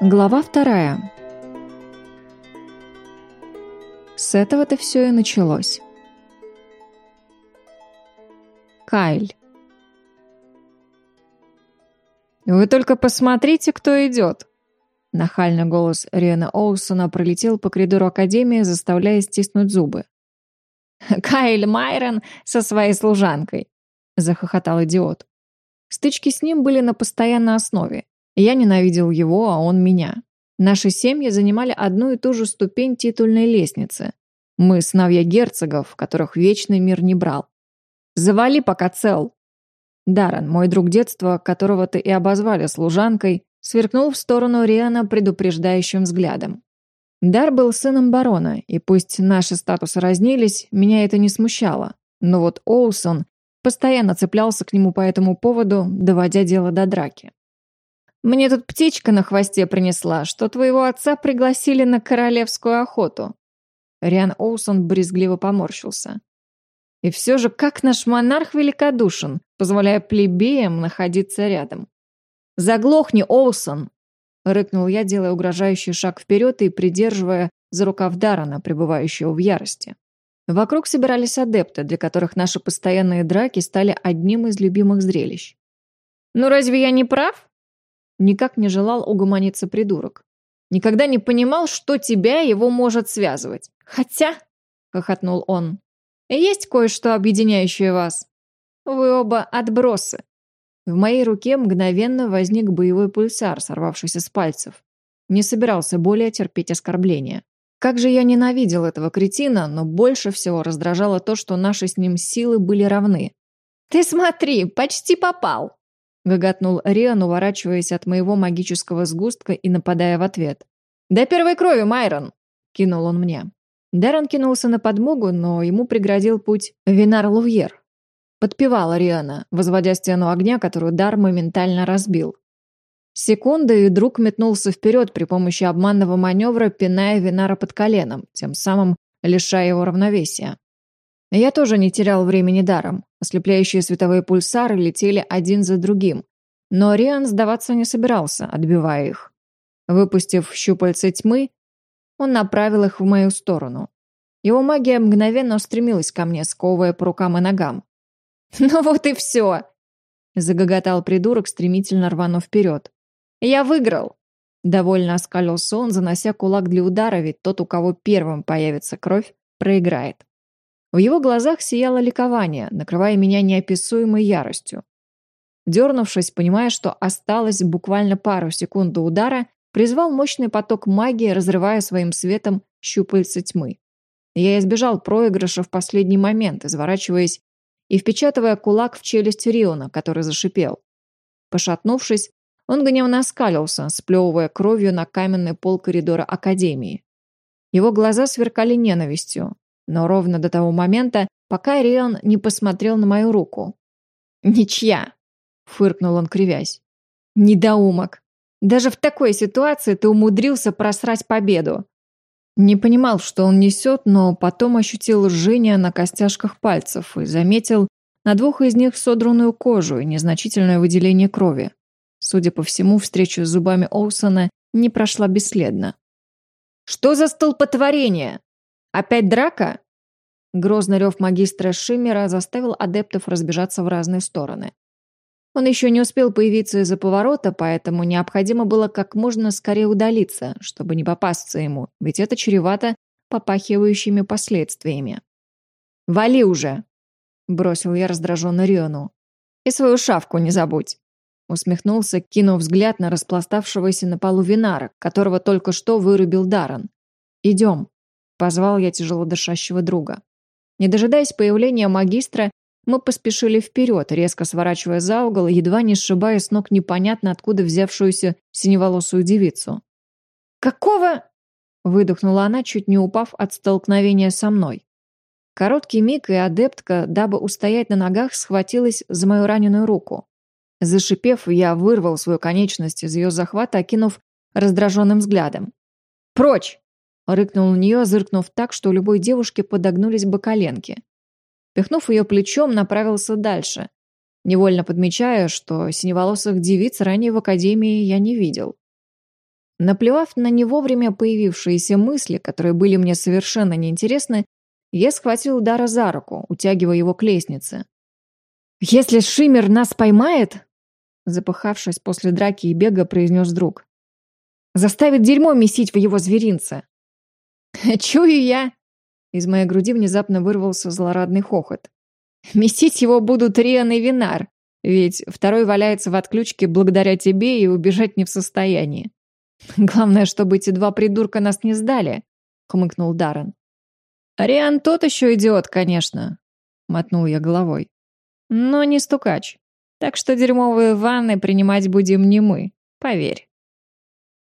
Глава вторая. С этого-то все и началось. Кайль. «Вы только посмотрите, кто идет!» Нахальный голос Риана Олсона пролетел по коридору Академии, заставляя стиснуть зубы. «Кайль Майрон со своей служанкой!» — захохотал идиот. Стычки с ним были на постоянной основе. Я ненавидел его, а он меня. Наши семьи занимали одну и ту же ступень титульной лестницы. Мы сыновья герцогов, которых вечный мир не брал. Завали, пока цел. Даррен, мой друг детства, которого ты и обозвали служанкой, сверкнул в сторону Риана предупреждающим взглядом. Дар был сыном барона, и пусть наши статусы разнились, меня это не смущало. Но вот Олсон постоянно цеплялся к нему по этому поводу, доводя дело до драки. Мне тут птичка на хвосте принесла, что твоего отца пригласили на королевскую охоту». Риан Оусон брезгливо поморщился. «И все же, как наш монарх великодушен, позволяя плебеям находиться рядом». «Заглохни, Оусон!» — рыкнул я, делая угрожающий шаг вперед и придерживая за рукав Дарана, пребывающего в ярости. Вокруг собирались адепты, для которых наши постоянные драки стали одним из любимых зрелищ. «Ну разве я не прав?» Никак не желал угомониться придурок. Никогда не понимал, что тебя его может связывать. Хотя, — хохотнул он, — есть кое-что, объединяющее вас. Вы оба отбросы. В моей руке мгновенно возник боевой пульсар, сорвавшийся с пальцев. Не собирался более терпеть оскорбления. Как же я ненавидел этого кретина, но больше всего раздражало то, что наши с ним силы были равны. «Ты смотри, почти попал!» Гоготнул Риан, уворачиваясь от моего магического сгустка и нападая в ответ. «До первой крови, Майрон!» — кинул он мне. Даррен кинулся на подмогу, но ему преградил путь Винар Лувьер. Подпевала Риана, возводя стену огня, которую Дар моментально разбил. Секунды, и друг метнулся вперед при помощи обманного маневра, пиная Винара под коленом, тем самым лишая его равновесия. Я тоже не терял времени даром. Ослепляющие световые пульсары летели один за другим. Но Риан сдаваться не собирался, отбивая их. Выпустив щупальца тьмы, он направил их в мою сторону. Его магия мгновенно устремилась ко мне, сковывая по рукам и ногам. «Ну вот и все!» — загоготал придурок, стремительно рванув вперед. «Я выиграл!» Довольно оскалился он, занося кулак для удара, ведь тот, у кого первым появится кровь, проиграет. В его глазах сияло ликование, накрывая меня неописуемой яростью. Дернувшись, понимая, что осталось буквально пару секунд до удара, призвал мощный поток магии, разрывая своим светом щупальца тьмы. Я избежал проигрыша в последний момент, изворачиваясь и впечатывая кулак в челюсть Риона, который зашипел. Пошатнувшись, он гневно оскалился, сплевывая кровью на каменный пол коридора Академии. Его глаза сверкали ненавистью, но ровно до того момента, пока Рион не посмотрел на мою руку. «Ничья!» — фыркнул он, кривясь. «Недоумок! Даже в такой ситуации ты умудрился просрать победу!» Не понимал, что он несет, но потом ощутил жжение на костяшках пальцев и заметил на двух из них содранную кожу и незначительное выделение крови. Судя по всему, встреча с зубами Оусона не прошла бесследно. «Что за столпотворение?» «Опять драка?» Грозный рев магистра Шиммера заставил адептов разбежаться в разные стороны. Он еще не успел появиться из-за поворота, поэтому необходимо было как можно скорее удалиться, чтобы не попасться ему, ведь это чревато попахивающими последствиями. «Вали уже!» — бросил я раздраженно Риону. «И свою шавку не забудь!» Усмехнулся, кинув взгляд на распластавшегося на полу Винара, которого только что вырубил Даран. «Идем!» Позвал я тяжело дышащего друга. Не дожидаясь появления магистра, мы поспешили вперед, резко сворачивая за угол, едва не сшибая с ног непонятно откуда взявшуюся синеволосую девицу. «Какого?» — выдохнула она, чуть не упав от столкновения со мной. Короткий миг, и адептка, дабы устоять на ногах, схватилась за мою раненую руку. Зашипев, я вырвал свою конечность из ее захвата, окинув раздраженным взглядом. «Прочь!» Рыкнул на нее, зыркнув так, что у любой девушки подогнулись бы коленки. Пихнув ее плечом, направился дальше, невольно подмечая, что синеволосых девиц ранее в академии я не видел. Наплевав на не вовремя появившиеся мысли, которые были мне совершенно неинтересны, я схватил Дара за руку, утягивая его к лестнице. «Если Шиммер нас поймает...» Запыхавшись после драки и бега, произнес друг. «Заставит дерьмо месить в его зверинце!» «Чую я!» Из моей груди внезапно вырвался злорадный хохот. «Месить его будут Риан и Винар, ведь второй валяется в отключке благодаря тебе и убежать не в состоянии. Главное, чтобы эти два придурка нас не сдали», — хмыкнул Даррен. «Риан тот еще идиот, конечно», — мотнул я головой. «Но не стукач. Так что дерьмовые ванны принимать будем не мы, поверь».